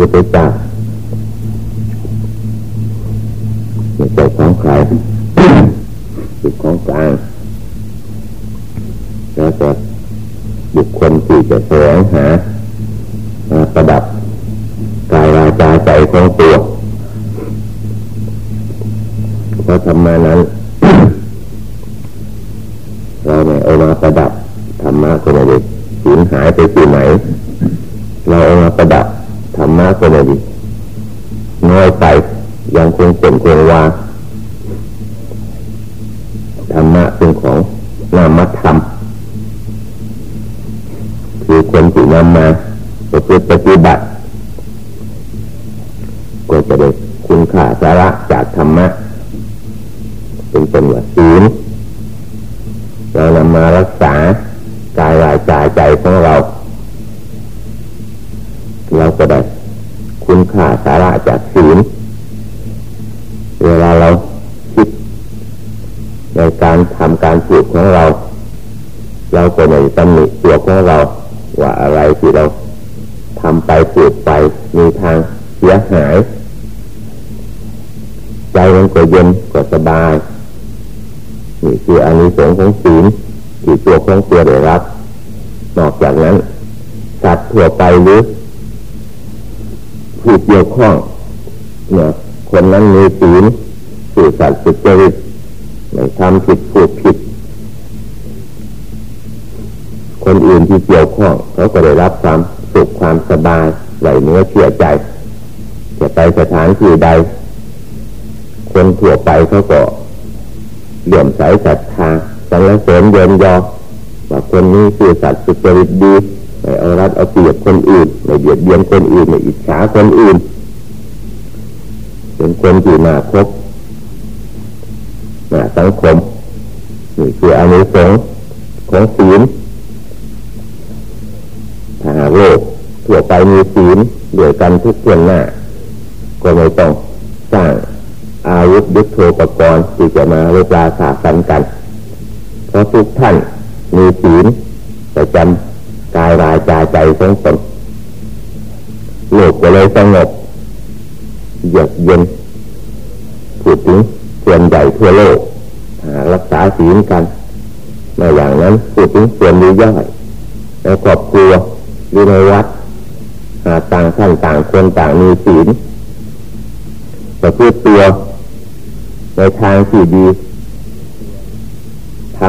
พุทธเจ้าไม่ใช่ของใครเป็นของกลางแล้วแต่บุคคลที่จะแสวงหาประดับกายวาจาใจของตัวเพราะธรรมานั้น นอกจากนั้นสัตว์ทั่วไปหรือผู้เกี่ยวข้องเนี่ยคนนั้นมีศีลสื่อสัตว์สุจริตไม่ทำผิดพูดผิด คนอื่นที่เกี่ยวข้องเขาก็ได้รับความสุขความสบายไหลเนื้อเชื่อใจ จะไปสถานที่ใด คนทั่วไปเขาก็เหลื่อมใสศรัทธาสรรเสริญเยินยอ คนนี้คือสัตว์สุจริตดีไม่เอารัดเอาเปรียบคนอื่นไม่เบียดเบียนคนอื่นไม่อิจฉาคนอื่น เป็นคนที่น่าคบน่าสังคมนี่คืออานิสงส์ของศีลถ้าหากโลกทั่วไปมีศีลด้วยกันทุกคนหน้า ก็ไม่ต้องสร้างอาวุธยุทโธปกรณ์ที่จะมาเลาสาสันกัน เพราะทุกท่าน มีศีลประจำกายวาจาใจของตนโลกก็เลยสงบเยือกเย็นพูดถึงส่วนใหญ่ทั่วโลกรักษาศีลกันในอย่างนั้นพูดถึงส่วนนี้ย่อยในครอบครัวหรือในวัดต่างท่านต่างคนต่างมีศีลประพฤติตัวในทางที่ดี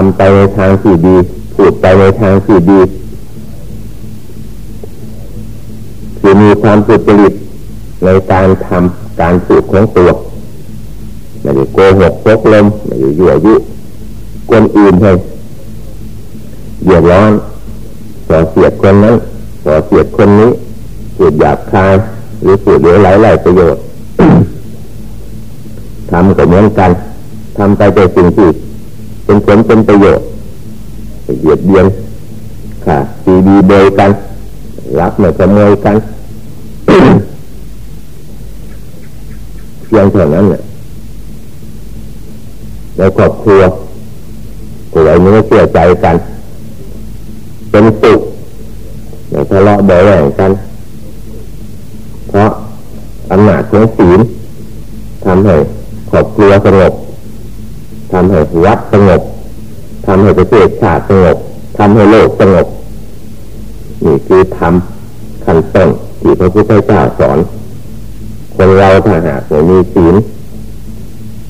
ำไปในทางที่ดี พูดไปในทางที่ดีคือมีความสุจริตในการทำการพูดของตัวไม่ได้โกหกพกลมไม่ได้ยั่วยุคนอื่นให้เดือดร้อนต่อเสียดคนนั้นต่อเสียดคนนี้พูดหยาบคายหรือพูดเหลือหลายหลายประโยชน์ทำก็เหมือนกันทำไปแต่สิ่งที่ เป็นผลเป็นประโยชน์เหยียดเบียนค่ะดีดีเบยกันรับไม่ขโมยกันเพียงเท่านั้นแหละในครอบครัวก็ไว้เนื้อเชื่อใจกัน เป็นสุขไม่ทะเลาะเบาแหวงกัน เพราะอำนาจของศีลทำให้ครอบครัวสงบ ทำให้วัดสงบทำให้ประเทศชาติสงบทำให้โลกสงบนี่คือทำขั้นต้นที่พระพุทธเจ้าสอน คนเราถ้าหากไม่มีศีล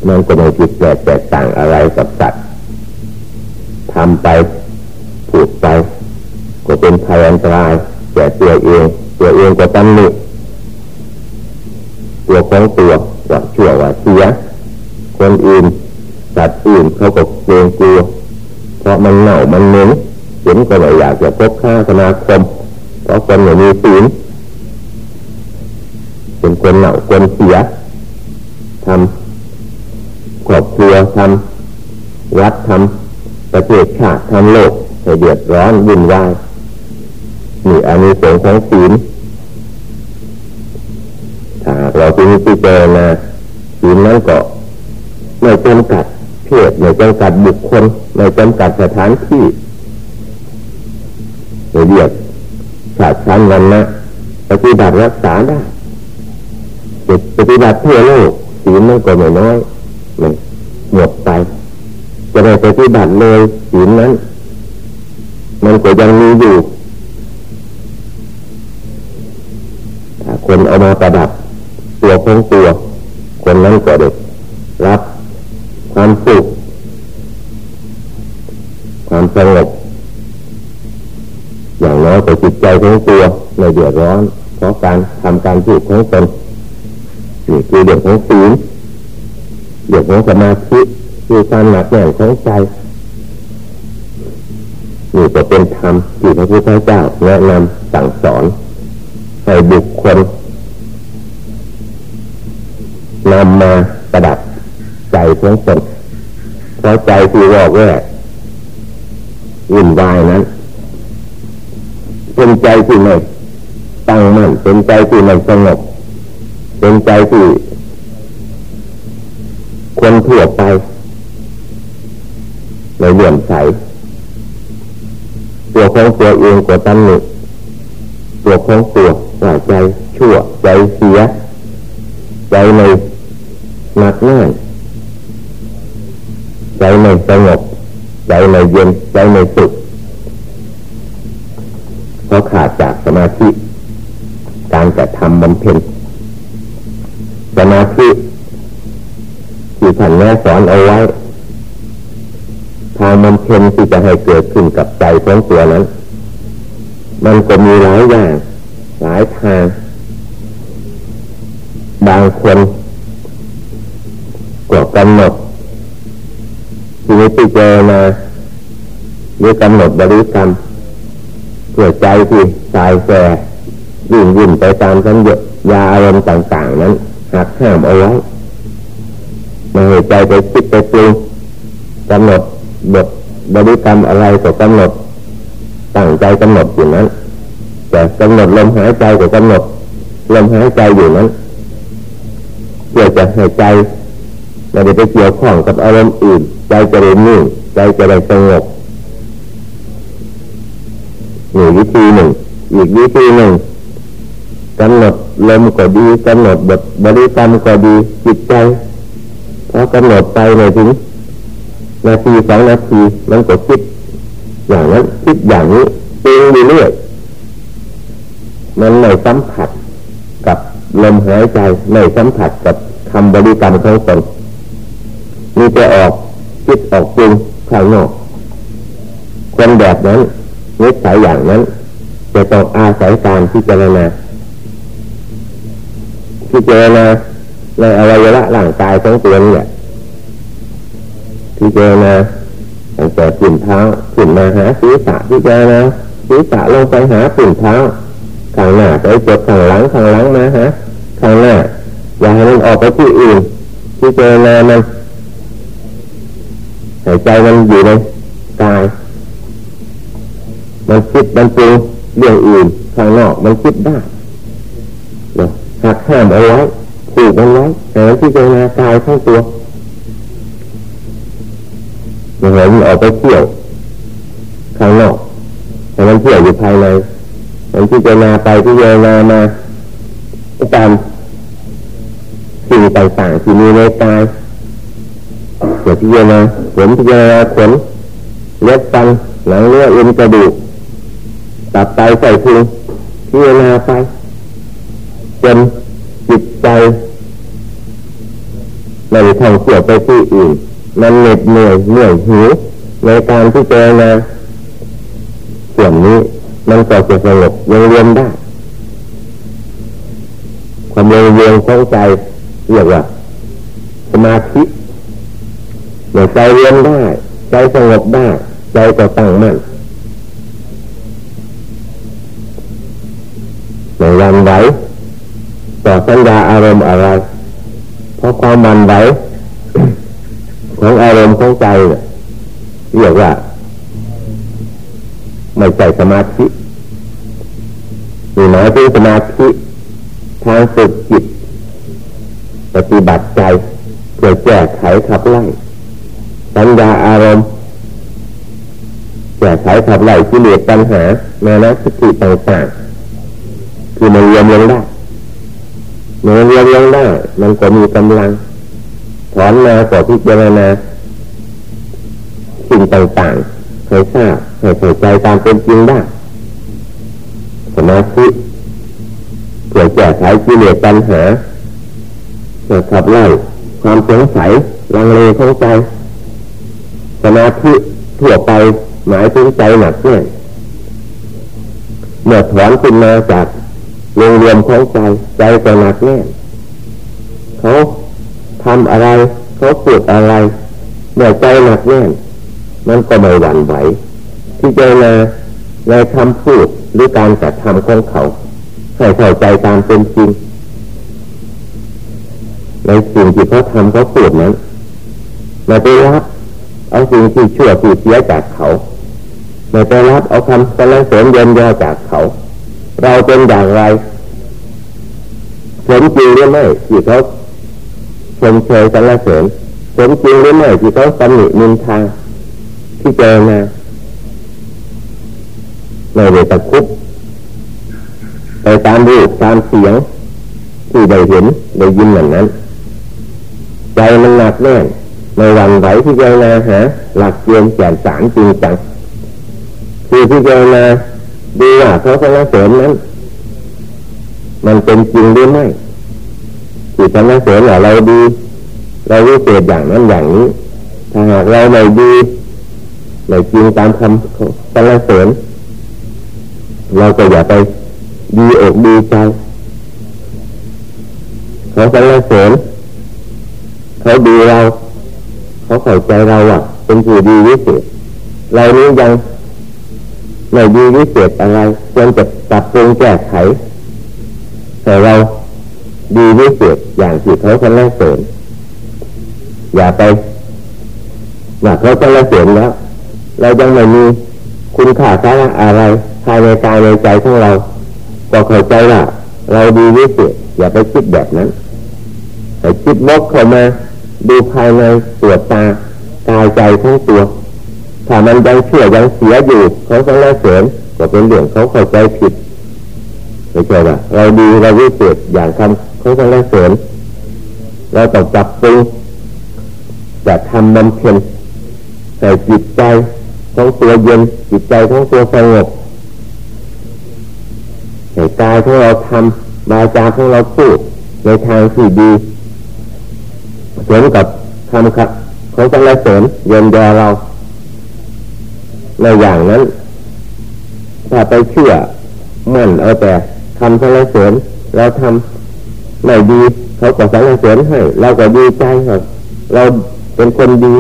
มันก็ไม่ผิดแปลกแตกต่างอะไรกับสัตว์ทำไปพูดไป ก็เป็นภัยอันตรายแก่ตัวเอง ตัวเองก็ตั้งนิตัวของตัวว่าชั่วว่าเสีย คนอื่น สัตว์อื่นเขาก็เกรงกลัว เพราะมันเหน่ามันเหม็นเห็นก็ไม่อยากจะพบข้าสนาคมเพราะคนไม่มีศีลเป็นคนเหน่าคนเสียทำครอบครัวทำวัดทำประเทศชาติทำโลกให้เดือดร้อนวุ่นวายนี่อันนี้สงของศีลถ้าเราพิจารณาศีลนั้นก็ไม่จำกัด เพศไม่จำกัดบุคคลไม่จำกัดสถานที่เรียกศาสตร์ชั้นวันนะปฏิบัติรักษาได้ปฏิบัติเพื่อโลกศีลมันก็ไม่น้อยมันหมดไป จะได้ปฏิบัติเลยศีลนั้น มันก็ยังมีอยู่ถ้าคนเอามาประดับ ตัวของตัว คนนั้นก็ได้รับ ความสุขความสงบอย่างน้อยแต่จิตใจของตัวไม่เดือดร้อน เพราะการทำการพูดของตนนี่คือเรื่องของศีลเรื่องของสมาธิคือการหนักแน่นของใจนี่จะเป็นธรรมที่พระพุทธเจ้าแนะนำสั่งสอนให้บุคคลนำมาประดับ ใจของตนเพราะใจที่รอกแวกวุ่นวายนั้น เป็นใจที่ไม่ตั้งมั่นเป็นใจที่ไม่สงบเป็นใจที่คนทั่วไปในเลื่อมใสตัวของตัวเองก็ตั้งหนึ่งตัวของตัวว่าใจชั่วใจเสียใจในหนักแน่น ใจในสงบใจในเย็นใจในสุขเพราะขาดจากสมาธิการจะทำบำเพ็ญสมาธิที่ท่านแนะสอนเอาไว้ทางบำเพ็ญที่จะให้เกิดขึ้นกับใจของตัวนั้น มันก็มีหลายอย่าง หลายทาง บางคนก็กำหนด ที่นี้พิจารณาหรือกำหนดบริกรรมเพื่อใจที่สายแก่ยิ่งยิ่งไปตามสัญญาอารมณ์ต่าง ๆ นั้นหักห้ามเอาไว้ไม่ให้ใจไปคิดไปปรุงกำหนดบทบริกรรมอะไรก็กำหนดตั้งใจกำหนดอยู่นั้นแต่กำหนดลมหายใจก็กำหนดลมหายใจอยู่นั้นเพื่อจะให้ใจ ไม่ได้ไปเกี่ยวข้องกับอารมณ์อื่น ใจจะเรียนนิ่งใจจะได้สงบหนึ่งวิธีหนึ่ง อีกวิธีหนึ่งกำหนดลมก็ดีกำหนดบทบริกรรมก็ดีจิตใจพอกำหนดไปในถึงนาทีสองนาทีมันก็คิด อย่างนั้นคิดอย่างนี้ตึงอยู่เรื่อยมันไม่สัมผัสกับลมหายใจไม่สัมผัสกับคำบริกรรมของตน มีแต่ออกคิดออกปรุงข้างนอกคนแบบนั้นนิสัยอย่างนั้นจะต้องอาศัยการพิจารณาพิจารณาในอวัยวะร่างกายของตัวนี่พิจารณาตั้งแต่ขึ้นเท้าขึ้นมาหาศีรษะพิจารณาศีรษะลงไปหาขึ้นเท้าข้างหน้าไปจดข้างหลังข้างหลังมาฮะข้างหน้าอย่าให้มันออกไปที่อื่นพิจารณามัน หายใจมันอยู่ในกาย มันคิดมันปรุงเรื่องอื่นข้างนอกมันคิดได้นะหักห้ามเอาไว้ผูกมันไว้แต่ที่เจนากายทั้งตัวมันเหมันออกไปเที่ยวข้างนอกแต่มันเที่ยวอยู่ภายในมันที่เจนาไปที่เจนามาตามสิ่งต่างๆที่มีในกาย เกิดที่จะนาผมที่จะนาขนเล็บฟันหนังเนื้อเอ็นกระดูกตับไตใส่พุงพิจารณาไปจนจิตใจมันท่องเที่ยวไปที่อื่นมันเหน็ดเหนื่อยเหนื่อยหิวในการที่เจนาส่วนนี้มันก็จะสงบยังเวียนได้ ความยังเวียนของใจเรียกว่าสมาธิ เมื่อใจเวียนได้ ใจสงบได้ ใจก็ตั้งมั่นในวันไหวต่อสัญญาอารมณ์อะไร เพราะความวันไหวของอารมณ์ของใจเนี่ยเรียกว่า ไม่ใช่สมาธิมีหมายถึงสมาธิทางฝึกจิต ปฏิบัติใจเพื่อแก้ไขขับไล่ สัญญาอารมณ์แก้ไขขับไล่ที่เหลือปัญหาแม้นสติต่างๆคือมันรวมลงได้เนื้อเลี้ยงเลี้ยงได้มันก็มีกำลังถอนมาก็พิจารณาสิ่งต่างๆให้ทราบให้เข้าใจตามเป็นจริงได้สมาธิเพื่อแก้ไขกิเลสปัญหาเพื่อขับไล่ความสงสัยลังเลของใจ สมาธิทั่วไปหมายถึงใจหนักแน่นเมื่อถอนขึ้นมาจากรวมรวมของใจใจก็หนักแน่นเขาทำอะไร เขาพูดอะไรเมื่อใจหนักแน่นมันก็ไม่หวั่นไหวที่เจนาในคำพูดหรือการกระทำของเขาให้เข้าใจตามเป็นจริงในสิ่งที่เขาทำเขาพูดนั้นเราไปรับ เอาสิ่งที่ชั่วที่เสียจากเขาเราไปรับเอาคำสรรเสริญเยินยอจากเขา เราเป็นอย่างไรสมจริงหรือไม่ที่เขาชมเชยสรรเสริญสมจริงหรือไม่ที่เขาตำหนินินทาที่เจอมาในเวตคุปไปตามรูปตามเสียงที่ได้เห็นได้ยินเหมือนนั้น ใจมันหนักแน่น ในวันไหวที่เจนาหาหลักเกณฑ์แก่นสารจริงจังคือที่เจนาดูว่าเขาสรรเสริญนั้น มันเป็นจริงหรือไม่ที่สรรเสริญว่าเราดี เราวิเศษอย่างนั้นอย่างนี้ถ้าหากเราไม่ดีไม่จริงตามคำสรรเสริญเราก็อย่าไปดีอกดีใจเขาสรรเสริญเขาดีเรา เขาเข้าใจเราอะ เป็นผู้ดีวิเศษเรานี้ยังไม่ดีวิเศษอะไรควรจะปรับปรุงแก้ไขแต่เราดีวิเศษอย่างที่เขาสรรเสริญอย่าไปอยากเขาสรรเสริญแล้ว เรายังไม่มีคุณค่าสาระอะไรภายในกายในใจของเราก็เข้าใจว่าเราดีวิเศษอย่าไปคิดแบบนั้นแต่คิดลบเข้ามา ดูภายในตัวตากายใจทั้งตัวถ้ามันยังเชื่อยังเสียอยู่เขาสรรเสริญก็เป็นเรื่องเขาเข้าใจผิดไม่ใช่ว่าเราดีเราวิเศษอย่างคำเขาสรรเสริญเราต้องจับปรุงจะทำบำเพ็ญใส่จิตใจของตัวเย็นจิตใจของตัวสงบให้กายของเราทำบาจาของเราพูดในทางที่ดี เหมือนกับทำครับของสรรเสริญเย็นยอเรา ในอย่างนั้น ถ้าไปเชื่อมั่นเอาแต่ทำสรรเสริญเราทำไม่ดีเขาก็สรรเสริญให้เราก็ดีใจครับเราเป็นคนดี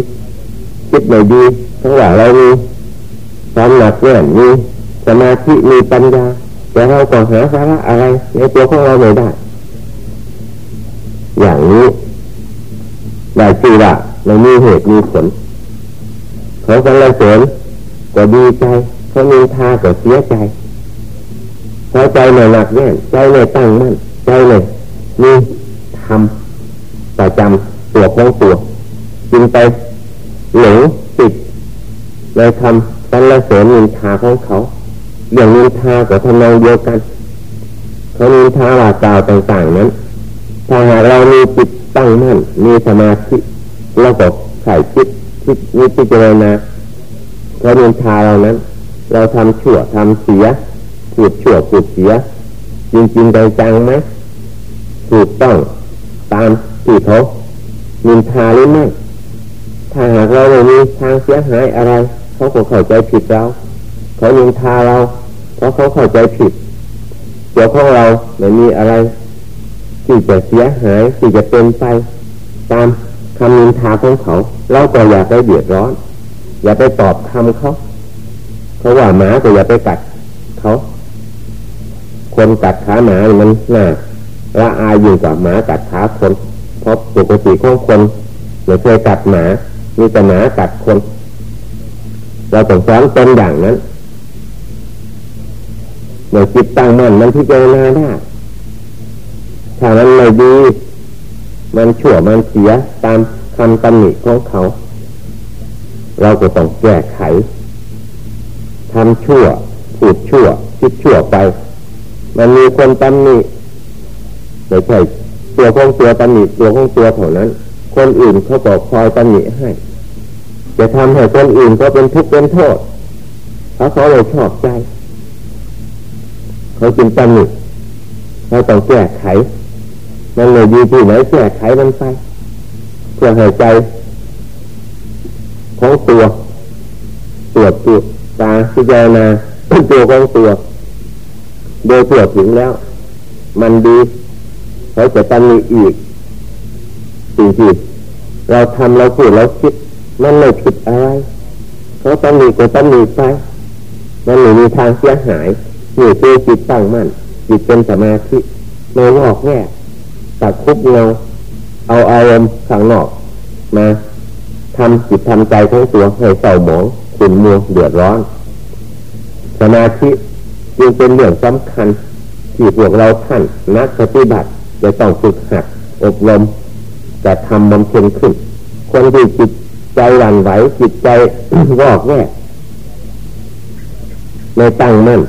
คิดไม่ดีทั้งว่าเรามีความหนักแน่นมีสมาธิมีปัญญาแต่เราก็หาสาระอะไรในตัวของเราไม่ได้ อย่างนี้ ได้ชื่อว่าไม่มีเหตุมีผลเขาสรรเสริญก็ดีใจเขามีทาก็เสียใจใจไม่หนักแน่นใจไม่ตั้งมั่นใจเลยมีทำประจำตัวของตัวจึงไปหลงติดในคำสรรเสริญนินทาของเขาเรื่องนินทากับทำนองเดียวกันเขานินทาว่ากล่าวต่างๆนั้นถ้าหากเรามีจิต ตั้งมั่นมีสมาธิเราก็ใส่คิดคิดนิพจารณาเขานินทาเรานั้น เราทำชั่วทำเสียพูดชั่วพูดเสีย จริงๆใจจังไหมถูกต้องตามที่เขานินทาหรือไม่ถ้าหากเราไม่มีทางเสียหายอะไรเขาก็เข้าใจผิดเราเขายิงทาเราเพราะเขาเข้าใจผิดตัวของเราไม่มีอะไร ที่จะเสียหายที่จะเป็นไป ตามคำนินทาของเขา เราก็อย่าไปเดือดร้อน อย่าไปตอบคำเขาเขาว่าหมาก็อย่าไปกัดเขาคนกัดขาหมามันน่าละอายอยู่กับหมากัดขาคนเพราะปกติของคนไม่เคยกัดหมามีแต่หมากัดคน เราต้องสอนตนอย่างนั้นเมื่อจิตตั้งมั่นมันพิจารณาได้ ถ้ามันไม่ดี มันชั่วมันเสียตามคำตำหนิของเขา เราก็ต้องแก้ไขทำชั่วพูดชั่ว คิดชั่วไป มันมีคนตำหนิไม่ใช่ตัวของตัวตำหนิตัวของตัวเท่านั้น คนอื่นเขาบอกคอยตำหนิให้ จะทำให้คนอื่นเขาเป็นทุกข์เป็นโทษเขาเขาเลยชอบใจ เขาจึงตำหนิเราต้องแก้ไข มันเลยอยู่ที่ไหนแก้ไขมันไปเพื่อให้ใจของตัวตรวจตัวตาพิจารณาตัวของตัวโดยตรวจถึงแล้ว มันดีเขาจะตำหนิอีกสิ่งที่เราทำเราพูดเราคิดมันไม่ผิดอะไรเขาตำหนิก็ตำหนิไปมันไม่มีทางเสียหายนี่คือจิตตั้งมั่นจิตเป็นสมาธิไม่งอกแง่ ตัดคุบเงาเอาอารมณ์ข้างนอกมาทำจิตทำใจของตัวให้เศร้าหมองขุ่นมัวเดือดร้อน สมาธิจึงเป็นเรื่องสำคัญที่พวกเราท่านนักปฏิบัติจะต้องฝึกหัดอบรมจะทำบำเพ็ญขึ้น คนที่จิตใจหวั่นไหวจิตใจวอกแวกไม่ตั้งมั่น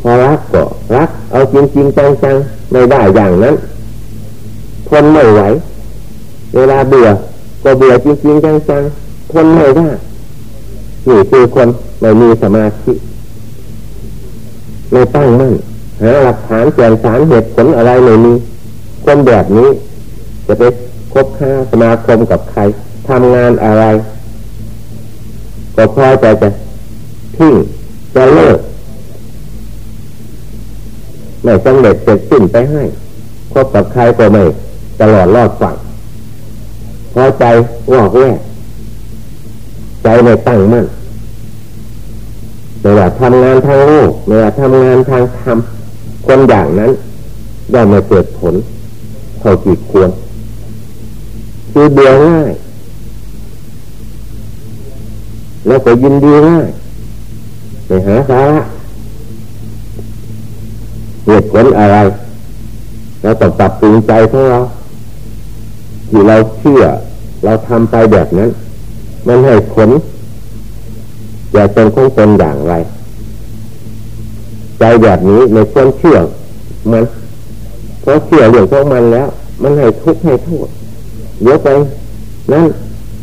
พอรักก็รัก เอาจริงจริงจังจังไม่ได้อย่างนั้น ทนไม่ไหว เวลาเบื่อ ก็เบื่อจริงจริงจังจังทนไม่ได้นี่คือคนไม่มีสมาธิไม่ตั้งมั่นหาหลักฐานแก่นสารเหตุผลอะไรไม่มีคนแบบนี้ จะไปคบค้าสมาคมกับใครทำงานอะไร ก็พอใจจะทิ้งจะเลิกไม่สำเร็จเสร็จสิ้นไปให้คบกับใครก็ไม่ ตลอดรอดฝั่งพอใจวอกแวกใจไม่ตั้งมั่นไม่ว่าทำงานทางโลกไม่ว่าทำงานทางธรรมคนอย่างนั้นย่อมไม่เกิดผลเท่าที่ควรคือเบื่อง่าย แล้วก็ยินดีง่ายไปหาสาระเหตุผลอะไรเราต้องปรับปรุงใจของเรา ที่เราเชื่อ เราทำไปแบบนั้น มันให้ผลอย่าเป็นของตนอย่างไร ใจแบบนี้ในควรเชื่อมันเพราะเชื่อเรื่องของมันแล้ว มันให้ทุกข์ให้โทษเยอะไปนั่น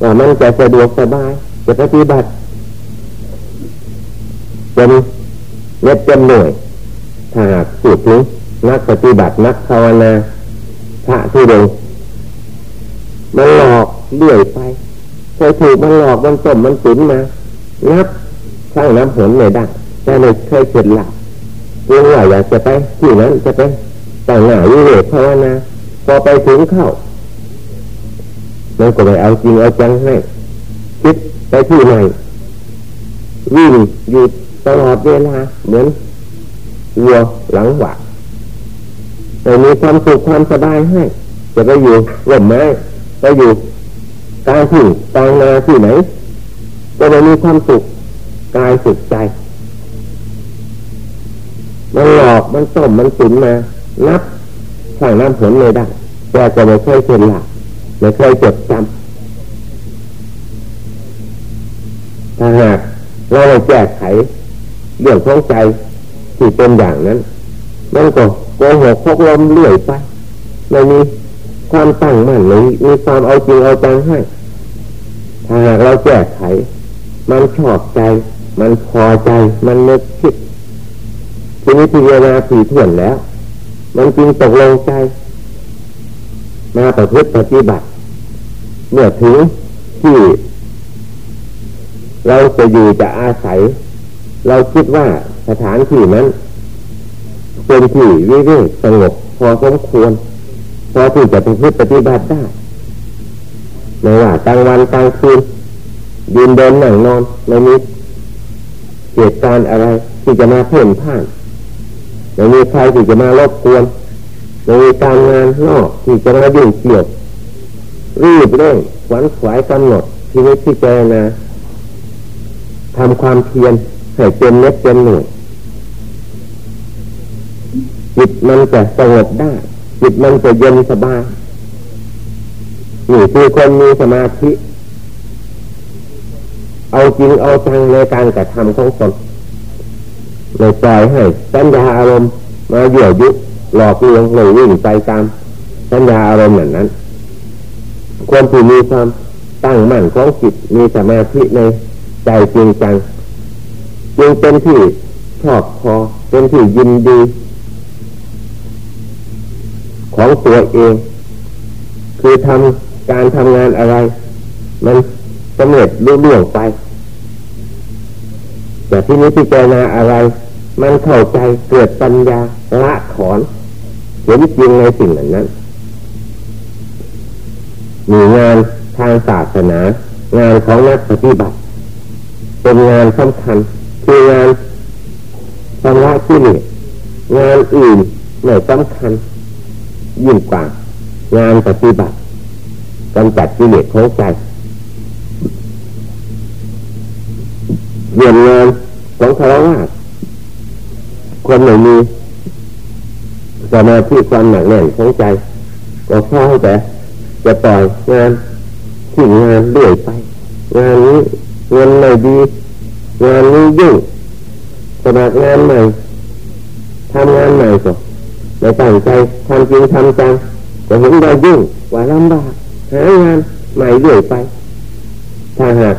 ว่ามันจะสะดวกสบายจะปฏิบัติเป็นเน็ตเป็นหน่วยถ้าหากสูดถึงนักปฏิบัตินักภาวนาพระที่เดิน มันหลอกเลื่อยไปเคยถูกมันหลอกมันต้มมันตุ๋นมานับข้างน้ำผลไม่ได้แต่ไม่เคยเกิดหลับเรื่องว่าอยากจะไปที่นั้นจะไปแต่งหน้าวิเวกภาวนาพอไปถึงเข้ามันก็ไม่เอาจริงเอาจังให้คิดไปที่ไหนวิ่งหยุดตลอดเวลาเหมือนวัวหลังหวะแต่มีความสุขความสบายให้ จะไปอยู่ร่มไม้ ไปอยู่กลางที่กลางนาที่ไหนก็ไม่มีความสุขกายสุขใจ มันหลอกมันต้มมันตุ๋นมานับข้างน้ำผลเลยได้แต่ก็ไม่เคยเป็นหลักไม่เคยจดจำถ้าหากเราไม่แก้ไขเรื่องของใจที่เป็นอย่างนั้นมันก็โกหกพกลมเลื่อยไปไม่มี ความตั้งมั่นเลยมีความเอาจริงเอาจังให้ถ้าหากเราแก้ไข มันชอบใจ มันพอใจ มันนึกคิดทีนี้พิจารณาถี่ถ้วนแล้ว มันจริงตกลงใจ มาประพฤติปฏิบัติ เมื่อถึงที่ เราจะอยู่จะอาศัย เราคิดว่าสถานที่นั้นเป็นที่วิเวกสงบพอสมควร พอที่จะประพฤติปฏิบัติได้ไม่ว่ากลางวันกลางคืนยืนเดินนั่งนอนไม่มีเหตุการณ์อะไรที่จะมาเพ่นพ่านไม่มีใครที่จะมารบกวนไม่มีการงานนอกที่จะมายุ่งเกี่ยวรีบเร่งหวันขวายกำหนดที่นี้ที่เจนะทำความเพียรให้เป็นเล็กเป็นหน่วยจิตมันจะสงบได้ จิตมันจะเย็นสบายนี่คือคนมีสมาธิ เอาจริงเอาจังในการกระทำของตนเลยปล่อยให้สัญญาอารมณ์มาเยื่อยุหลอกลวงเลยวิ่งไปตามสัญญาอารมณ์อย่างนั้นควรที่มีความตั้งมั่นของจิตมีสมาธิในใจจริงจังจึงเป็นที่ชอบพอเป็นที่ยินดี ของตัวเอง คือทำการทำงานอะไร มันสำเร็จรุ่ร่วงไป แต่ที่นี้พิจารณาอะไร มันเข้าใจเกิดปัญญาละถอนเห็นจริงในสิ่งเหล่านั้น มีงานทางศาสนา งานของนักปฏิบัติ เป็นงานสำคัญคืองานชำระที่นี่งานอื่นไม่สำคัญ ยิ่งกว่างานปฏิบัติกำจัดกิเลสของใจเรียนงานของคารวะคนไหนมีสมาธิความหนักแน่นของใจ ก็เข้าแต่จะต่อยงานที่งานเรื่อยไป งานนี้เงินไม่ดีงานนี้ยุ่งสมัครงานใหม่ทำงานใหม่ก็ ไม่ตั้งใจทำจริงทำจังก็เห็นว่ายุ่งว่าลำบากหางานใหม่เรื่อยไป ถ้าหาก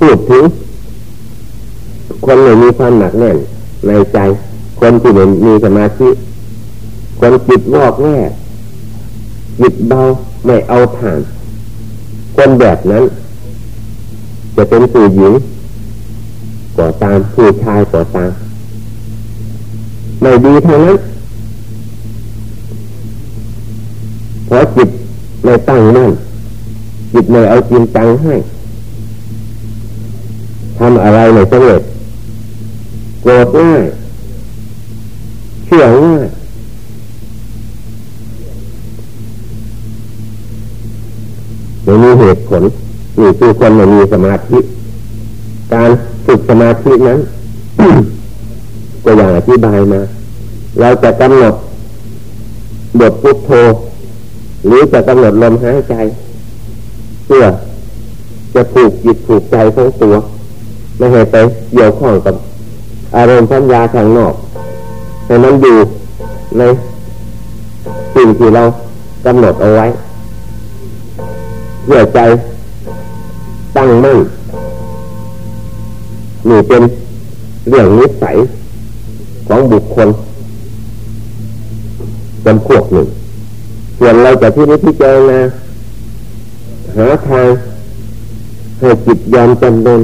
พูดถึงคนไม่มีความหนักแน่นในใจ คนที่ไม่มีสมาธิคนจิตวอกแง่จิตเบาไม่เอาฐาน คนแบบนั้น จะเป็นผู้หญิงก่อตามผู้ชายก่อตามไม่ดีเท่านั้น พราะจิตไม่ตั้งมั่นจิตไม่เอาจริงจังให้ทำอะไรไม่สำเร็จโกรธง่ายเชื่อง่ายไม่มีเหตุผลนี่คือคนไม่มีสมาธิ การฝึกสมาธินั้น ก็อย่างอธิบายมา เราจะกำหนดบทพุทโธ หรือจะกำหนดลมหายใจ เพื่อจะผูกจิตผูกใจของตัวไม่ให้ไปเกี่ยวข้องกับ อารมณ์สัญญาทางนอกให้มันอยู่ในสิ่งที่เรากำหนดเอาไว้เพื่อใจตั้งมั่นนี่เป็นเรื่องนิสัยของบุคคลจำพวกหนึ่ง ส่วนเราจะที่นี้ที่เจอนะหาทางให้จิตยอมจำนน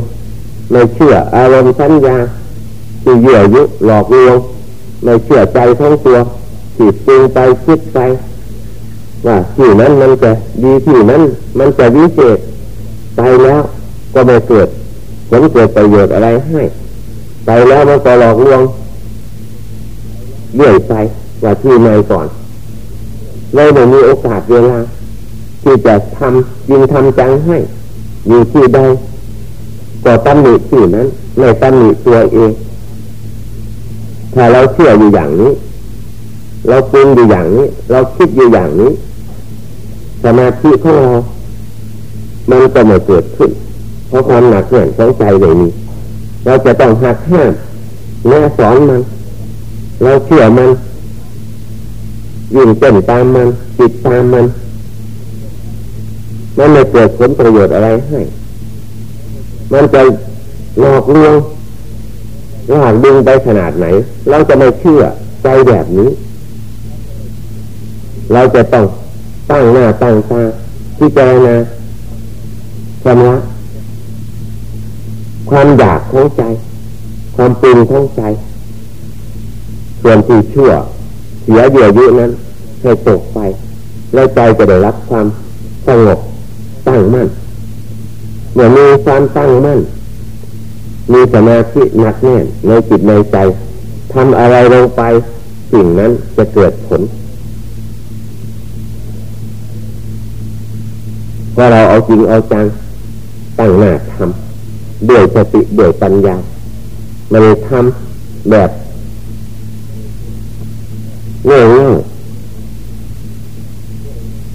ไม่เชื่ออารมณ์สัญญาที่เยื่อยุหลอกลวงไม่เชื่อใจทั้งตัวที่ปรุงไปคิดไปว่าที่นั้นมันจะดีที่นั้นมันจะวิเศษไปแล้วก็ไม่เกิดผลเกิดประโยชน์อะไรให้ไปแล้วมันก็หลอกลวงเรื่อยไปว่าที่ไหนก่อน เลยไม่มีโอกาสเวลา ที่จะทำยิงทำจังให้อยู่ที่ใดก็ตำหนิที่นั้นไม่ตำหนิตัวเอง ถ้าเราเชื่ออยู่อย่างนี้ เราปรุงอยู่อย่างนี้ เราคิดอยู่อย่างนี้สมาธิของเรา มันก็ไม่เกิดขึ้น เพราะความหนักแน่นของใจเลยนี้ เราจะต้องหักห้ามแน่สอนมัน เราเชื่อมัน ยิ่งเต้นตามมันติดตามมันมันไม่เกิดผลประโยชน์อะไรให้ มันจะหลอกลวงหากดึงไปขนาดไหน เราจะไม่เชื่อใจแบบนี้ เราจะต้องตั้งหน้าตั้งตาที่เจนะชำระความอยากของใจ ความปรุงของใจ ส่วนที่เชั่ว เสียเยื่อยุนั้นให้ตกไป แล้วใจจะได้รับความสงบตั้งมั่นเมื่อมีความตั้งมั่น มีสมาธิหนักแน่นในจิตในใจทำอะไรลงไปสิ่งนั้นจะเกิดผลพอเราเอาจริงเอาจังตั้งหน้าทำด้วยสติด้วยปัญญาไม่ได้ทำแบบ เง่าย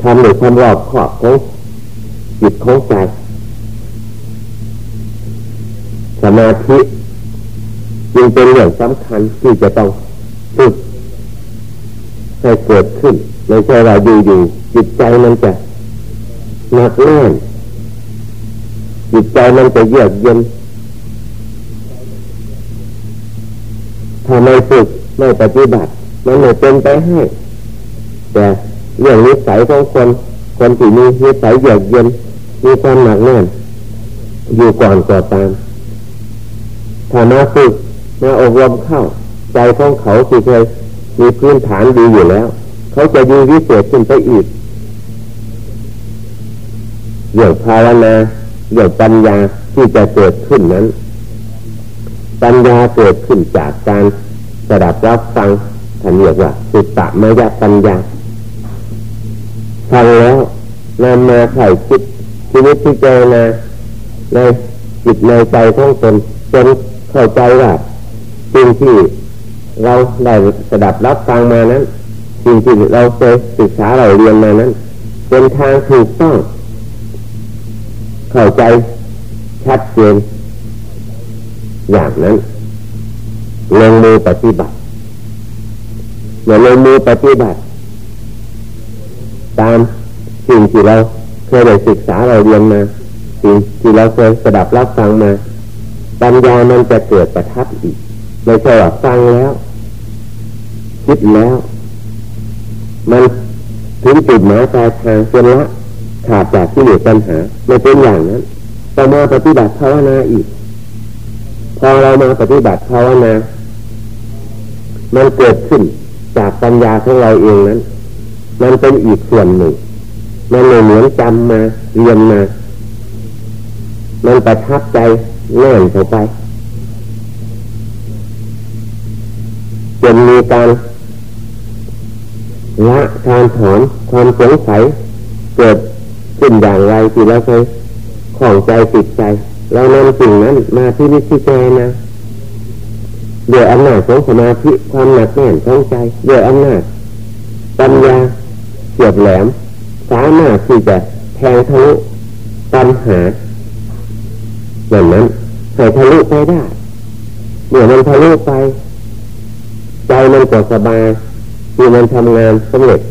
ทำด้วยความรอบขอบของจิตของใจสมาธิจึงเป็นเรื่องสำคัญที่จะต้องฝึกให้เกิดขึ้นในไม่ใช่ว่าอยู่ๆจิตใจมันจะหนักแน่นจิตใจมันจะเยือกเย็นถ้าไม่ฝึกไม่ปฏิบัติ มันไม่เป็นไปให้ แต่เรื่องนิสัยของคน คนที่มีนิสัยเยือกเย็นมีความหนักแน่นอยู่ก่อนก่อตามถ้ามาฝึกมาอบรมเข้า ใจของเขาที่เคยมีพื้นฐานดีอยู่แล้ว เขาจะยิ่งวิเศษขึ้นไปอีกเรื่องภาวนาเรื่องปัญญาที่จะเกิดขึ้นนั้น ปัญญาเกิดขึ้นจากการสดับรับฟัง ท่านเรียกว่าสุตตะมยปัญญาฟังแล้วนำมาไข่คิดชีวิตที่เจอนาในจิตในใจของตนจนเข้าใจว่าสิ่งที่เราได้สดับรับฟังมานั้นสิ่งที่เราเคยศึกษาเราเรียนมานั้น เป็นทางถูกต้อง เข้าใจชัดเจนอย่างนั้นลงมือปฏิบัติ เมื่อลงมือปฏิบัติ ตามสิ่งที่เราเคยได้ศึกษาเราเรียนมาสิ่งที่เราเคยสดับรับฟังมาปัญญามันจะเกิดประทับอีกไม่ใช่ว่าฟังแล้ว คิดแล้ว มันถึงจุดหมายปลายทางจนละขาดจากที่เหลือปัญหาไม่เป็นอย่างนั้นต่อมาปฏิบัติภาวนาอีก พอเรามาปฏิบัติภาวนา มันเกิดขึ้น จากปัญญาของเราเองนั้น มันเป็นอีกส่วนหนึ่ง มันเหมือนจำมาเรียนมา มันประทับใจแน่นเข้าไปจนมีการละการถอนความสงสัยเกิดขึ้นอย่างไรที่เราเคยของใจติดใจ เรานำสิ่งนั้นมาที่นิสิเจนะ เดี๋ยอำนาจของสมาธิความหนักแน่นของใจเดี๋ยอำนาจปัญญาเฉียบแหลม สามารถที่จะแทงทะลุปัญหาอย่างนั้นให้ทะลุไปได้เดี๋ยวมันทะลุไป ใจมันก็สบายที่มันทำงานสำเร็จ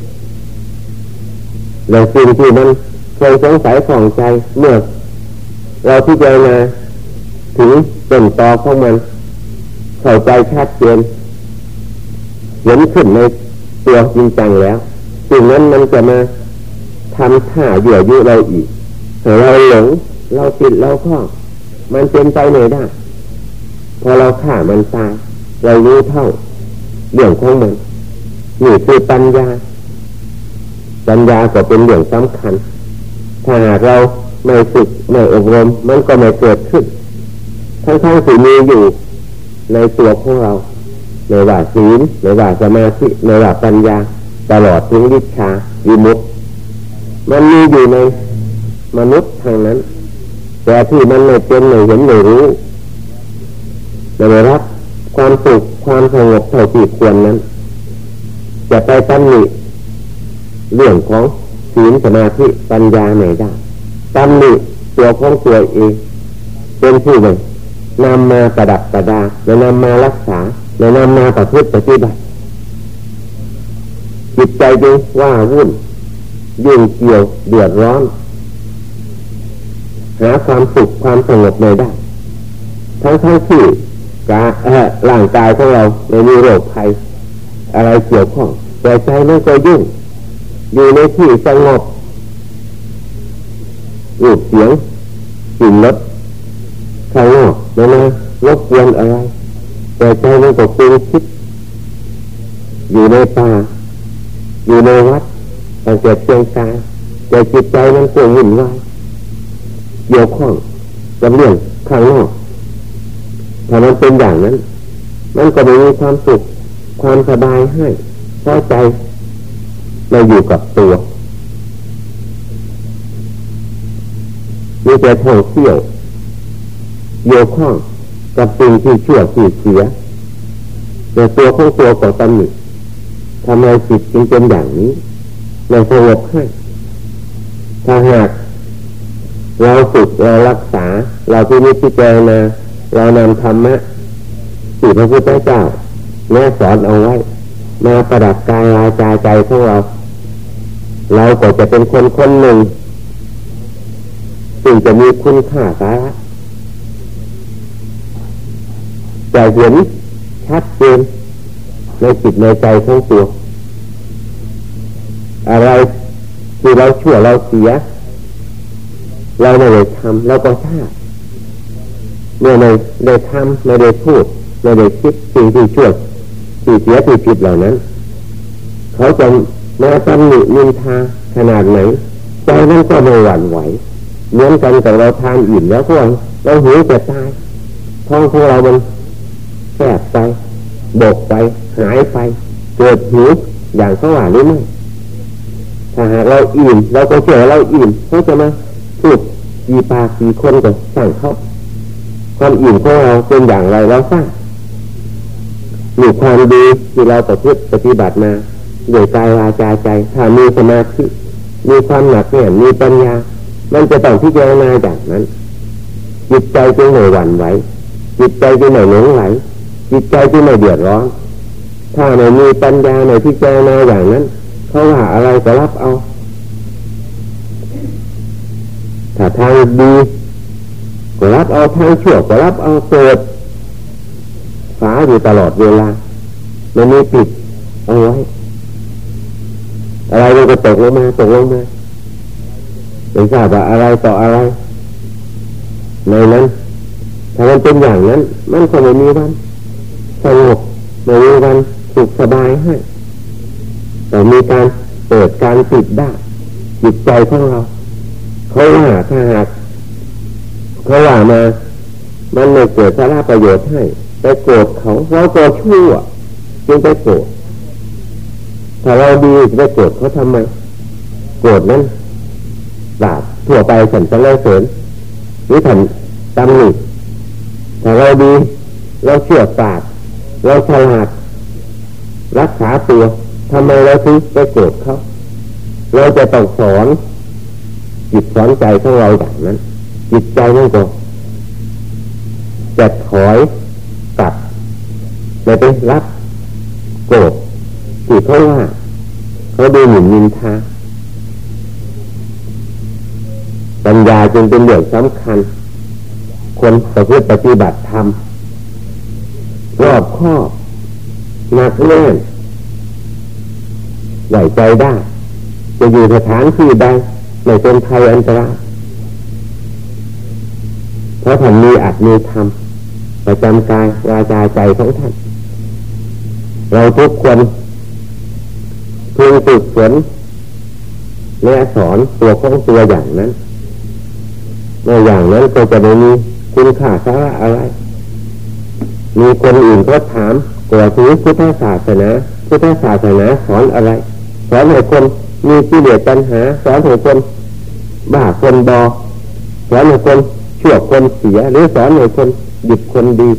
แล้วสิ่งที่มันเคยสงสัยของใจเมื่อเราพิจารณาถึงต้นตอของมัน เข้าใจชัดเจนเห็นขึ้นในตัวจริงจังแล้วสิ่งนั้นมันจะมาทำท่าเหยื่อยุเราอีกแต่เราหลงเราติดเราข้อมันเป็นไปไหนได้ พอเราฆ่ามันตายเรารู้เท่าเรื่องของมันนี่คือปัญญา ปัญญาก็เป็นเรื่องสำคัญ ถ้าเราไม่ฝึกไม่อบรม มันก็ไม่เกิดขึ้นทั้งๆที่มีอยู่ ในตัวของเราในว่าศีลในว่าสมาธิในว่าปัญญา ตลอดถึงวิชาวิมุตมันมีอยู่ในมนุษย์ทางนั้น แต่ที่มันไม่เป็นไม่เห็นไม่รู้ไม่ได้รับความสุขความสงบเท่าที่ควรนั้น จะไปตำหนิเรื่องของศีลสมาธิปัญญาไหนได้ตำหนิตัวของตัวเองเป็นผู้หนึ่ง นำมาประดับประดาและนำมารักษาและนำมาประพฤติปฏิบัติจิตใจจึงว่าวุ่นยุ่งเกี่ยวเดือดร้อน หาความสุขความสงบไม่ได้ ทั้งทั้งที่การ่างกายของเราไม่มีโรคภัยอะไรเกี่ยวข้องแต่ใจไม่เคยยุ่ง อยู่ในที่สงบรูปเสียงกลิ่นรสข้างนอก ไม่มารบกวนอะไร แต่ใจมันก็คุงคิด อยู่ในป่า อยู่ในวัดแต่เกิดเชียงกายแต่จิตใจมันก็วุ่นวายเกี่ยวข้องกับเรื่องข้างนอกถ้ามันเป็นอย่างนั้น มันก็ไม่มีความสุขความสบายให้เพราใจเราอยู่กับตัวมีแต่ท่องเที่ยว โยข้องกับสิ่งที่ชั่วที่เสีย แต่ตัวของตัวก็ตำหนิทำไมจิตจึงเป็นอย่างนี้เราสงบให้ถ้าหากเราฝึกเรารักษา เราที่นิพพานาเรานำธรรมะที่พระพุทธเจ้าแม่สอนเอาไว้มาประดับกายวาจาใจของเรา เราก็จะเป็นคนคนหนึ่งซึ่งจะมีคุณค่าสาระ จะเห็นชัดเจนในจิตในใจของตัว อะไรที่เราชั่วเราเสีย เราไม่ได้ทำเราก็ทราบเมื่อไม่ได้ทำไม่ได้พูดไม่ได้คิดสิ่งที่ชั่วที่เสียที่ผิดเหล่านั้น เขาจะมาตำหนินินทาขนาดไหนใจนั้นก็ไม่หวั่นไหวเหมือนกันกับเราทานอิ่มแล้วก็เราหิวจะตายท้องของเรามัน แคบไปบกไปหายไปเกิดหิวอย่างเขาว่าหรือไม่ถ้าหากเราอิ่มเราก็เชื่อเราอิ่มเขาจะมาพูดกีปากีคนก็สั่งเขาความอิ่มของเราเป็นอย่างไรเราทราบมีความดีที่เราประพฤติปฏิบัติมาโดยกายวาจาใจ ถ้ามีสมาธิมีความหนักแน่นมีปัญญา มันจะต้องพิจารณาอย่างนั้น จิตใจจึงไม่หวั่นไหวจิตใจจึงไม่หลงไหล จิตใจจึงไม่เดือดร้อน ถ้าไม่มีปัญญาในพิจารณาอย่างนั้นเขาว่าอะไรก็รับเอา ถ้าทางดีก็รับเอาทางชั่วก็รับเอาเกิดฝาอยู่ตลอดเวลามันมีปิดเอาไว้อะไรมันก็ตกลงมาตกลงมาไม่ทราบว่าอะไรต่ออะไรในนั้นถ้ามันเป็นอย่างนั้น มันก็ไม่มีวัน สงบไม่มีวันสุขสบายให้แต่มีการเปิดการปิดได้จิตใจของเราเขาว่าถ้าหากเขาว่ามา มันไม่เกิดสาระประโยชน์ให้ไปโกรธเขาเราโก็ชั่วจึงไปโกรธถ้าเราดีจะไปโกรธเขาทำไมโกรธนั้นบาปทั่วไปฉันจะเลิกเสริญหรือฉันตำหนิถ้าเราดีเราเชื่อศาสตร์ เราฉลาดรักษาตัวทำไมเราถึงไปโกรธเขาเราจะต้องสอนจิตสอนใจของเราอย่างนั้น จิตใจนั่นก็จะถอยกลับไปไปรับโกรธที่เขาว่าเขาดูหมิ่นนินทาปัญญาจึงเป็นเรื่องสำคัญ คนประพฤติปฏิบัติธรรม รอบคอบหนักแน่นไหวใจได้ จะอยู่สถานที่ใดไม่เป็นภัยอันตรายเพราะท่านมีอัตมีธรรมประจำกายวาจาใจของท่าน เราทุกคนพึงฝึกฝนและสอนตัวของตัวอย่างนั้นในอย่างนั้นก็จะไม่มีคุณค่าสาระอะไร มีคนอื่นก็ถามกว่าถือพุทธศาสนาพุทธศาสนาสอนอะไร สอนให้คนมีกิเลสปัญหา สอนให้คนบ้าคนบอสอนให้คนชั่วคนเสีย หรือสอนให้คนดิบคนดี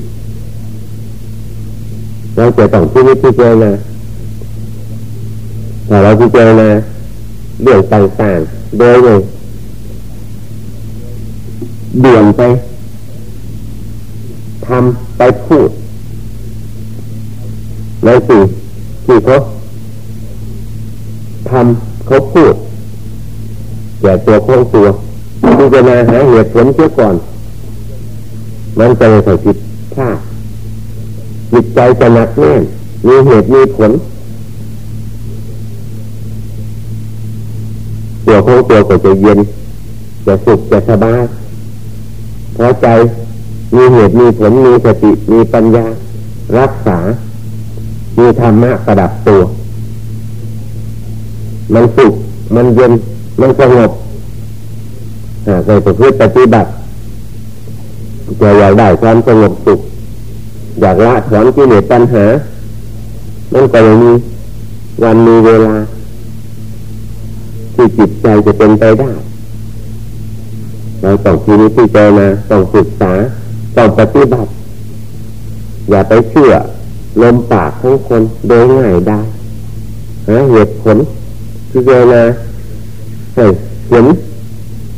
เราจะต้องพิจิตรนะถ้าเราพิจารณาเรื่องต่างๆโดยเลยเบี่ยงไปทำ ไปพูดในสิ่งที่เขาทำเขาพูดอย่ตัวคงตัวพิจารณาหาเหตุผลเสียก่อน มันจะไม่ใส่ผิดพลาดจิตใจจะหนักแน่นมีเหตุมีผลตัวของตัวก็จะเย็นจะสุขจะสบายพอใจ มีเหตุมีผลมีสติมีปัญญา รักษา มีธรรมะประดับตัว มันสุขมันเย็น มันสงบหากเราประพฤติปฏิบัติจะอยากได้ความสงบสุข อยากละถอนกิเลสปัญหามันก็ไม่มีวันมีเวลา ที่จิตใจจะเป็นไปได้เราต้องทีนี้ที่เจนะต้องศึกษา ต้องปฏิบัติ อย่าไปเชื่อ ลมปากของคนโดยง่ายได้หาเหตุผลที่เจนะให้เห็น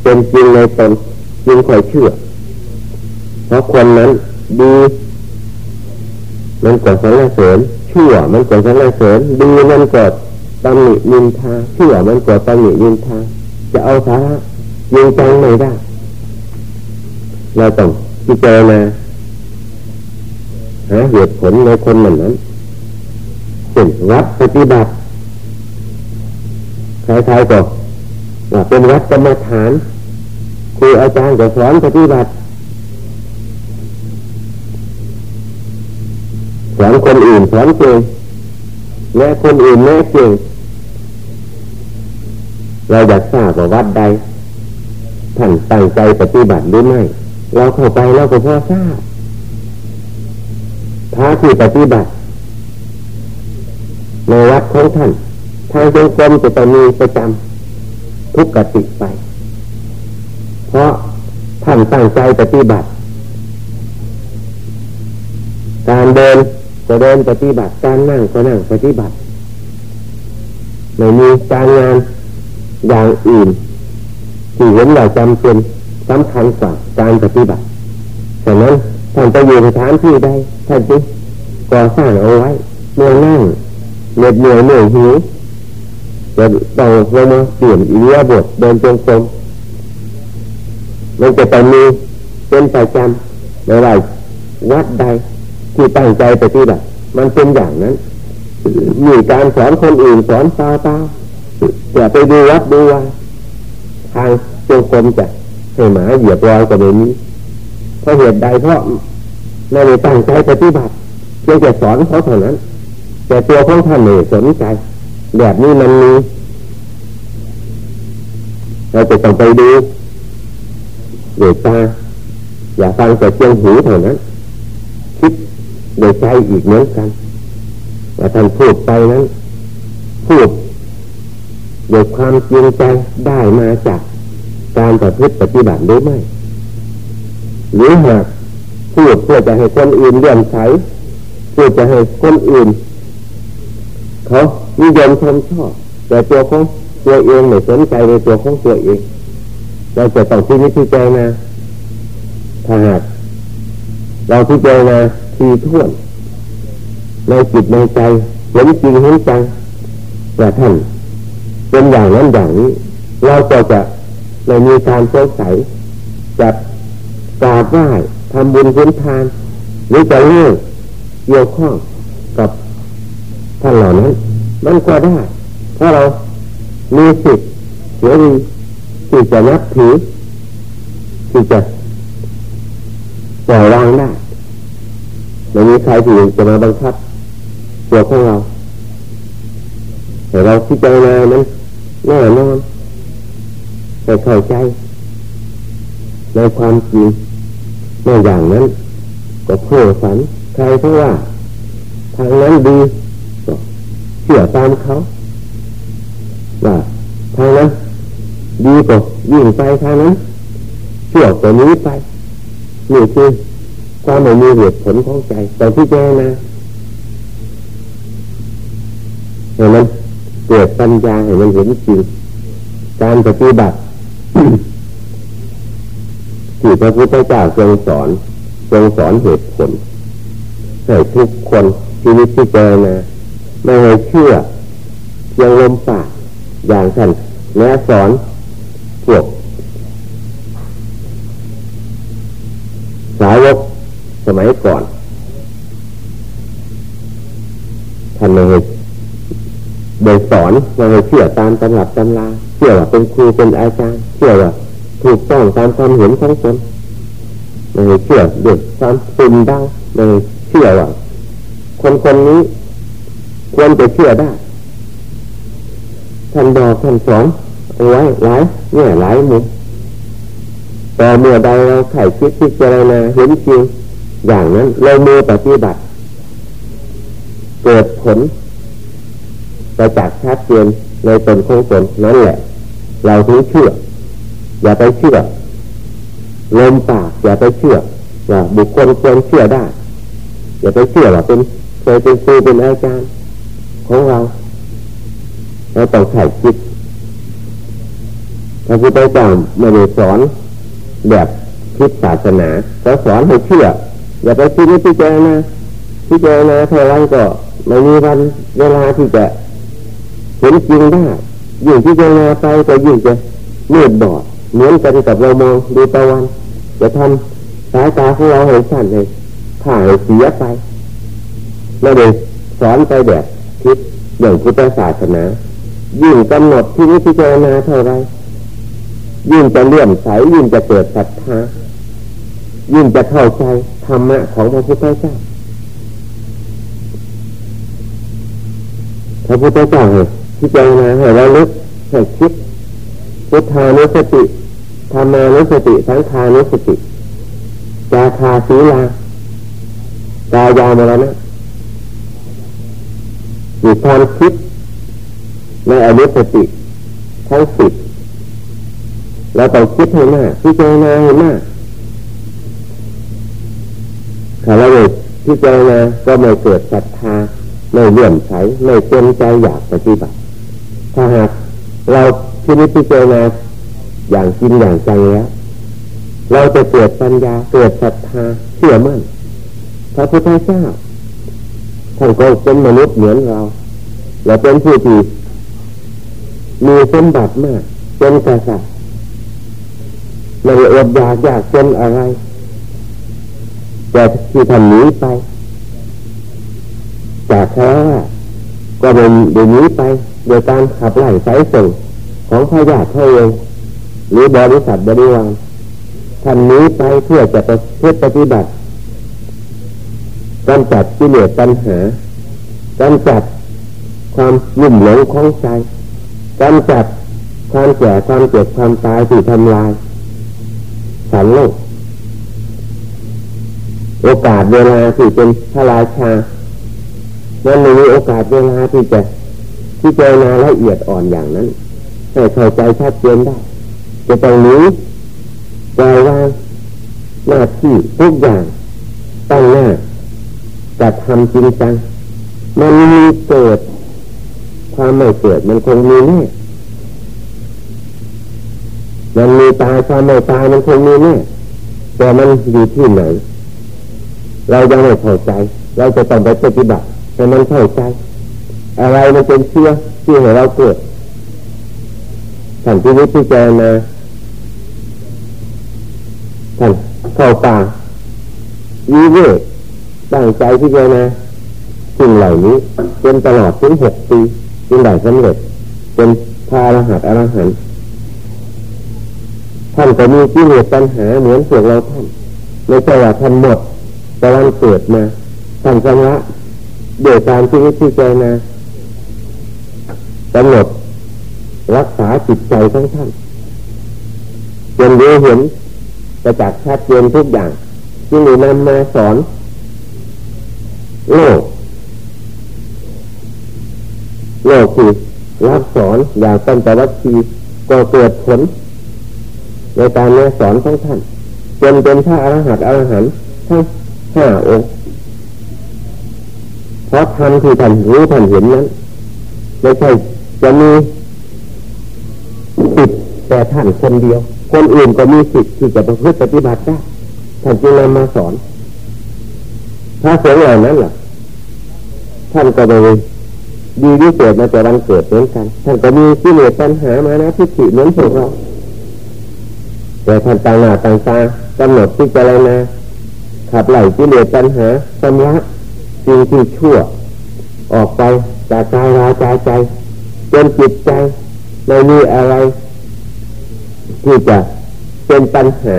เป็นจริงในตนจึงค่อยเชื่อ เพราะคนนั้นดีมันก็สรรเสริญชั่วมันก็สรรเสริญดีมันก็ตำหนินินทาเชื่อมันกว่าตำหนินินทาจะเอาสาระยิงจังไม่ได้เราต้อง พิจารณาหาเหตุผลในคนเหมือนนั้นเป็นวัดปฏิบัติใครๆก็เป็นวัดกรรมฐานครูอาจารย์ก็สอนปฏิบัติสอนคนอื่นสอนเก่งแม่คนอื่นแม่เก่งเราอยากทราบว่าวัดใดท่านตั้งใจปฏิบัติหรือไม่ เราเข้าไปเราก็พอทราบพระที่ปฏิบัติในวัดของท่าน ทางจงกรมจะต้องมีประจำทุกกติไป เพราะท่านตั้งใจปฏิบัติ การเดินก็เดินปฏิบัติ การนั่งก็นั่งปฏิบัติไม่มีการงานอย่างอื่นที่เห็นเราจำเป็น สำคัญกว่าการปฏิบัติฉะนั้นท่านไปอยู่สถานที่ใดท่านจึงก่อสร้างเอาไว้เมื่อนั่งเหน็ดเหนื่อยเหนื่อยหิวจะต้องลงมาเปลี่ยนอิริยาบถเดินจงกรมมันจะต้องมีเป็นประจำในว่าวัดใดที่ตั้งใจปฏิบัติมันเป็นอย่างนั้นมีการสอนคนอื่นสอนตาตาอย่าไปดูวัดดูว่าทางจงกรมจะ ให้หมาเหยียบรอยกับแบบนี้เพราะเหตุใดเพราะไม่ได้ตั้งใจปฏิบัติเพียงแต่สอนเขาเท่านั้น แต่ตัวของท่านไม่สนใจแบบนี้มันมีเราจะต้องไปดูเดยตาอย่าฟังแต่เพียงหูเท่านั้น คิดโดยใจอีกเหมือนกันว่าท่านพูดไปนั้นพูดโดยความจริงใจได้มาจาก การประพฤติปฏิบัติหรือไม่ หรือหากพูดเพื่อจะให้คนอื่นเลื่อมใสเพื่อจะให้คนอื่น เขานิยมชมชอบ แต่ตัวของตัวเองไม่สนใจในตัวของตัวเอง เราจะต้องพิจิตรนะถ้าหากเราพิจารณาทีท่วนในจิตในใจเห็นจริงเห็นจังว่ท่านเป็นอย่างนั้นอย่างนี้ เราก็จะ ไม่มีการสงสัยจะกราบไหว้ทำบุญคุณทานหรือจะเลื่องเกี่ยวข้องกับท่านเหล่านั้นมันก็ได้เพราะเรามีสิทธิ์เสียดีที่จะนับถือที่จะปล่อยวางได้ไม่มีใครที่จะมาบังคับตัวของเราแต่เราพิจารณานั้นแน่นอน แต่เข้าใจ ในความจริงในอย่างนั้นก็เพ้อฝันใครเพราะว่า ทางนั้นดีก็เชื่อตามเขาว่าทางนั้นดีก็ยิ่งไปทางนั้นเชื่อตัวนี้ไปนี่คือความไม่มีเหตุผลของใจแต่ที่แจ้นะเห็นไหมเกิดปัญญาเห็นมันเห็นจริงการปฏิบัติ ที่พระพุทธเจ้าทรงสอนทรงสอนเหตุผลให้ทุกคนที่นิพพานะไม่ให้เชื่อยังลมปากอย่างท่านแนะสอนพวกสาวกสมัยก่อนท่านไม่ให้ โดยสอนไม่ให้เชื่อตามตำรับตำราเชื่อว่าเป็นครูเป็นอาจารย์เชื่อว่าถูกต้องตามความเห็นของตนไม่ให้เชื่อด้วยความซึมดังไม่เชื่อว่าคนคนนี้ควรจะเชื่อได้ท่านบอกท่านสอนเอาไว้หลายเนี่ยหลายมุมต่อเมื่อใดเราไข่คิดพิจารณาเห็นจริงอย่างนั้นเราเมื่อปฏิบัติ เกิดผล ประจักษ์ชัดเจนในตนของตนนั่นแหละ เราถึงเชื่อ อย่าไปเชื่อลมปากอย่าไปเชื่อว่าบุคคลควรเชื่อได้ อย่าไปเชื่อว่าเป็นเคยเป็นครูเป็นอาจารย์ของเราเราต้องใส่คิดพระพุทธเจ้าไม่ได้สอนแบบคิดศาสนาเขาสอนให้เชื่อ อย่าไปคิดไม่พิจารณาพิจารณาเท่าไรก็ไม่มีวันเวลาที่จะ เห็นจริงได้ยิ่งที่จะนาไปก็ยิ่งจะมืดบอดเหมือนกันกับเรามองดูตะวันจะทำสายตาของเราให้สั้นเลยถ่ายเสียไปไม่ได้สอนไปแบบคิดอย่างพุทธศาสนายิ่งกำหนดที่นิพพานาเท่าไรยิ่งจะเลื่อมใสยิ่งจะเกิดศรัทธายิ่งจะเข้าใจธรรมะของพระพุทธเจ้าพระพุทธเจ้าให้ พิจารณาให้ราลึกให้คิดพุทธานุสติธรรมานุสติสังขานุสติจาคาสีลากายามรณะมีความคิดในอนุสติทั้งสิบเราต้องคิดให้มากพิจารณาให้มากถ้าเราไม่พิจารณาก็ไม่เกิดศรัทธาไม่เลื่อมใสไม่เต็มใจอยากปฏิบัติ ถ้าหากเราพินิจพิจารณาอย่างจริงอย่างจังแล้วเราจะเกิดปัญญาเกิดศรัทธาเชื่อมั่นพระพุทธเจ้าท่านก็เป็นมนุษย์เหมือนเราและเป็นผู้ที่มีสมบัติมากเป็นกษัตริย์ไม่อดอยากอยากเป็นอะไร แต่ที่ทำหนีไป จากแท้ก็เป็นเดี๋ยวนี้ไป โดยการขับไล่สายส่งของพยาธิเท่าเองหรือบริษัทบริวารทำนี้ไปเพื่อจะเพื่อปฏิบัติกำจัดกิเลสปัญหากำจัดความลุ่มหลงของใจกำจัดความแก่ความเจ็บความตายที่ทำลายสันโลกโอกาสเวลาที่เป็นพระราชามันมีโอกาสเวลาที่จะ ที่เจนาละเอียดอ่อนอย่างนั้นให้เข้าใจชัดเจนได้ จะต้องนี้ใจว่างหน้าที่ทุกอย่างตั้งหน้าจะทำจริงจังมันมีเกิด ความไม่เกิดมันคงมีแน่มันมีตายความไม่ตายมันคงมีแน่แต่มันอยู่ที่ไหน เรายังไม่เข้าใจ เราจะต้องไปปฏิบัติแต่มันเข้าใจ อะไรมันเป็นเชื่อที่ให้เราเกิดท่านที่นี้ที่เจมาท่านเข้าป่าวิเวกตั้งใจที่เจนะสิ่งเหล่านี้เป็นตลอดถึงหกปีจึงได้สำเร็จ เป็นพารหัตอรหันต์ท่านก็มีกิเลสปัญหาเหมือนพวกเราท่านไม่ใช่ว่าท่านหมดแต่วันเกิดมาท่านชำระเดือดการที่ที่ใจนะ กำหนดรักษาจิตใจของท่านจนรู้เห็นประจักษ์ชัดเจนทุกอย่าง ที่มีนำมาสอนโลกโลกคือรับสอนอย่างต้นแต่วัชีก็เกิดผล ในการแนสอนของท่านจนเป็นพระอรหันต์อรหันต์ทั้งห้าองค์เพราะทำที่ท่านรู้ท่านเห็นนั้นไม่ใช่ จะมีสิทธิ์แต่ท่านคนเดียว คนอื่นก็มีสิทธิ์ที่จะประพฤติปฏิบัติได้ท่านจึงนำมาสอนพระสงฆ์เหล่านั้นล่ะ ท่านก็เลยดีวิเศษมาแต่วันเกิดเหมือนกัน ท่านก็มีกิเลสปัญหามานะทิฏฐิเหมือนพวกเราแต่ท่านต่างหน้าต่างตากำหนดที่จะอะไรนะขับไล่กิเลสปัญหาสำลักสิ่งที่ชั่ว ออกไปจากกายวาจาใจ จนจิตใจไม่มีอะไรที่จะเป็นปัญหา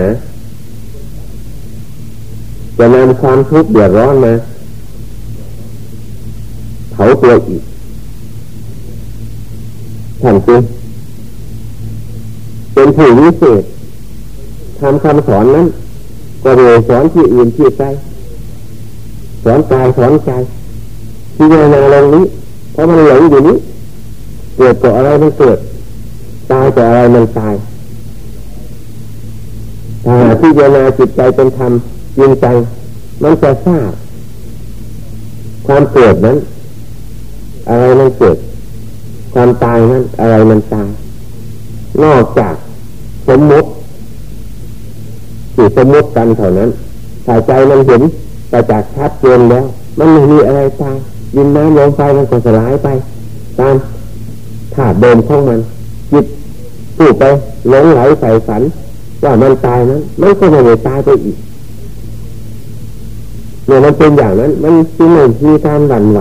จะนำความทุกข์เดือดร้อนมาเผาตัวอีกท่านจึงเป็นผู้วิเศษทำคำสอนนั้นก็เลยสอนที่อื่นที่ใจสอนกายสอนใจที่นานาลงนี้เพราะมันหลงอยู่นี้ เกิดต่ออะไรมันเกิด ตายต่ออะไรมันตายถ้าที่เจนาจิตใจเป็นธรรมจริงใจมันจะทราบความเกิดนั้น อะไรมันเกิด ความตายนั้น อะไรมันตาย นอกจากสมมติที่สมมติกันเท่านั้นถ้าใจมันเห็นแต่จากชัดเจนแล้ว มันไม่มีอะไรตายยินน้ำลมไฟมันก็สลายไป ตาม ธาตุเดิมของมันจิตผู้ไปหลงไหลใส่ฝัน ว่ามันตายนั้นมันก็ไม่ได้ตายไปอีกเนี่ยมันเป็นอย่างนั้น มันจึงไม่มีการหวั่นไหว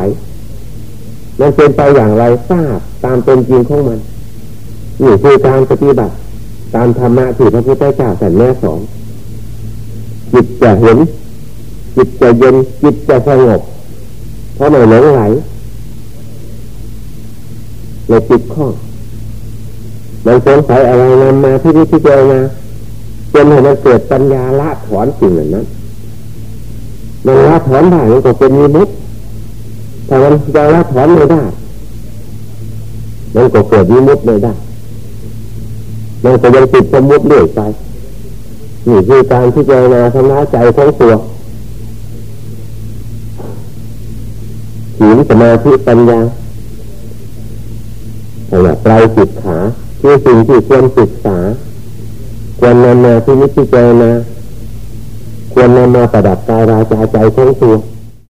มันเป็นไปอย่างไรทราบตามเป็นจริงของมันนี่คือการปฏิบัติ ตามธรรมะที่พระพุทธเจ้าสั่งแม่สอนจิตจะเห็นจิตจะเย็นจิตจะสงบเพราะไม่หลงไหล เลยจิตข้องมันสงสัยอะไรนำมาที่นี่ที่เจอมาจนให้มันเกิดปัญญาละถอนสิ่งเหล่านั้นมันละถอนได้มันก็เป็นมีมุตถ้ามันยังละถอนไม่ได้มันก็เกิดมีมุตไม่ได้มันก็ยังติดสมมุติเรื่อยไปนี่คือการที่เจรณาทำร้ายใจของตัวศีลสมาธิปัญญา ขณะไตรจิตขาคือสิ่งที่ควรศึกษา ควรนำมาที่นิพพานาควรนำมาประดับกายราจาใจของตัว